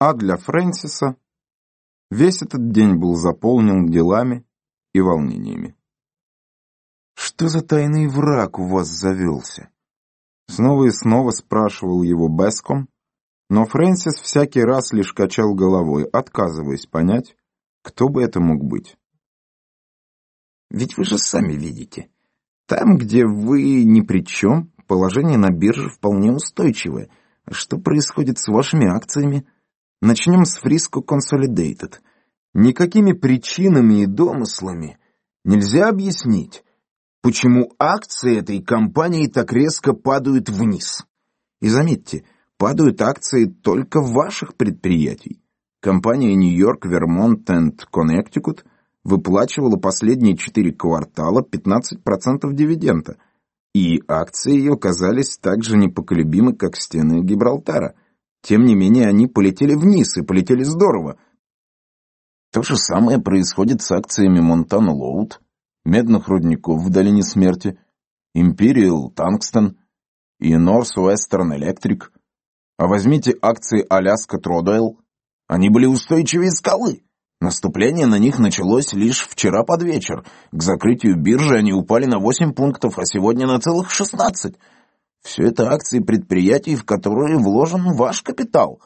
А для Фрэнсиса весь этот день был заполнен делами и волнениями. «Что за тайный враг у вас завелся?» Снова и снова спрашивал его Беском, но Фрэнсис всякий раз лишь качал головой, отказываясь понять, кто бы это мог быть. «Ведь вы же сами видите, там, где вы ни при чем, положение на бирже вполне устойчивое. Что происходит с вашими акциями? Начнем с Frisco Consolidated. Никакими причинами и домыслами нельзя объяснить, почему акции этой компании так резко падают вниз. И заметьте, падают акции только ваших предприятий. Компания Нью-Йорк, Вермонт и Коннектикут выплачивала последние четыре квартала 15% дивиденда, и акции ее казались так же непоколебимы, как стены Гибралтара. Тем не менее, они полетели вниз, и полетели здорово. То же самое происходит с акциями Монтана Лоуд, медных рудников в Долине Смерти, Imperial Tungsten и Northwestern Electric. А возьмите акции Аляска Тродойл. Они были устойчивее скалы. Наступление на них началось лишь вчера под вечер. К закрытию биржи они упали на 8 пунктов, а сегодня на целых 16. Все это акции предприятий, в которые вложен ваш капитал.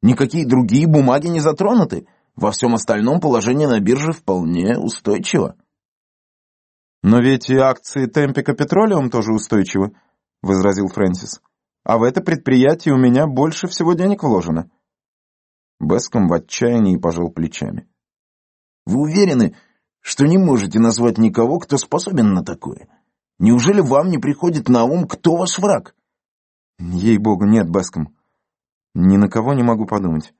Никакие другие бумаги не затронуты. Во всем остальном положение на бирже вполне устойчиво. «Но ведь и акции Темпика Петролиум тоже устойчивы», — возразил Фрэнсис. «А в это предприятие у меня больше всего денег вложено». Беском в отчаянии пожал плечами. «Вы уверены, что не можете назвать никого, кто способен на такое? Неужели вам не приходит на ум, кто ваш враг?» «Ей-богу, нет, Беском. Ни на кого не могу подумать.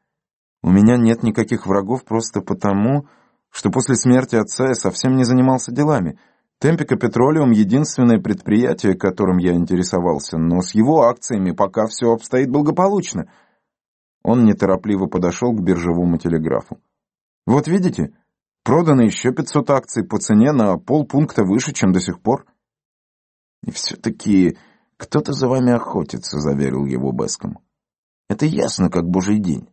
У меня нет никаких врагов просто потому, что после смерти отца я совсем не занимался делами». Темпика Петролиум — единственное предприятие, которым я интересовался, но с его акциями пока все обстоит благополучно. Он неторопливо подошел к биржевому телеграфу. Вот видите, продано еще 500 акций по цене на полпункта выше, чем до сих пор. И все-таки кто-то за вами охотится, заверил его Беском. Это ясно, как божий день.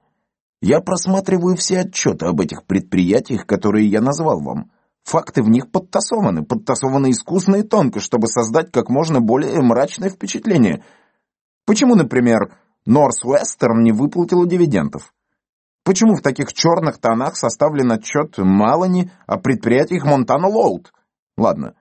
Я просматриваю все отчеты об этих предприятиях, которые я назвал вам. Факты в них подтасованы, подтасованы искусно и тонко, чтобы создать как можно более мрачное впечатление. Почему, например, Норс-Вестерн не выплатила дивидендов? Почему в таких черных тонах составлен отчет Малани о предприятиях Монтана Лоуд? Ладно,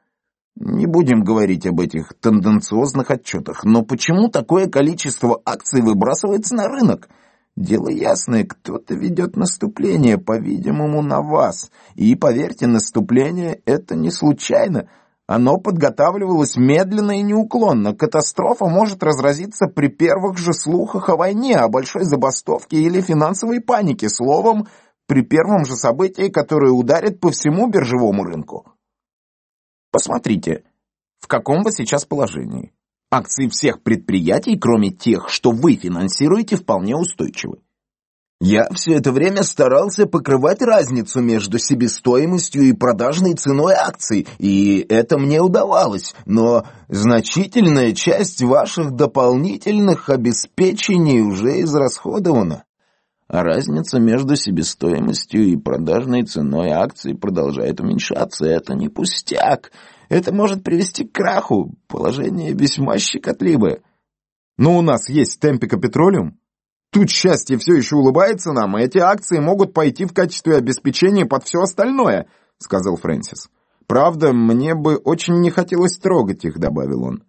не будем говорить об этих тенденциозных отчетах, но почему такое количество акций выбрасывается на рынок? Дело ясное, кто-то ведет наступление, по-видимому, на вас. И, поверьте, наступление это не случайно. Оно подготавливалось медленно и неуклонно. Катастрофа может разразиться при первых же слухах о войне, о большой забастовке или финансовой панике. Словом, при первом же событии, которое ударит по всему биржевому рынку. Посмотрите, в каком вы сейчас положении. Акции всех предприятий, кроме тех, что вы финансируете, вполне устойчивы. Я все это время старался покрывать разницу между себестоимостью и продажной ценой акций, и это мне удавалось, но значительная часть ваших дополнительных обеспечений уже израсходована. А разница между себестоимостью и продажной ценой акций продолжает уменьшаться. Это не пустяк. Это может привести к краху. Положение весьма щекотливое. Но у нас есть Темпика Петролиум. Тут счастье все еще улыбается нам, и эти акции могут пойти в качестве обеспечения под все остальное, сказал Фрэнсис. Правда, мне бы очень не хотелось трогать их, добавил он.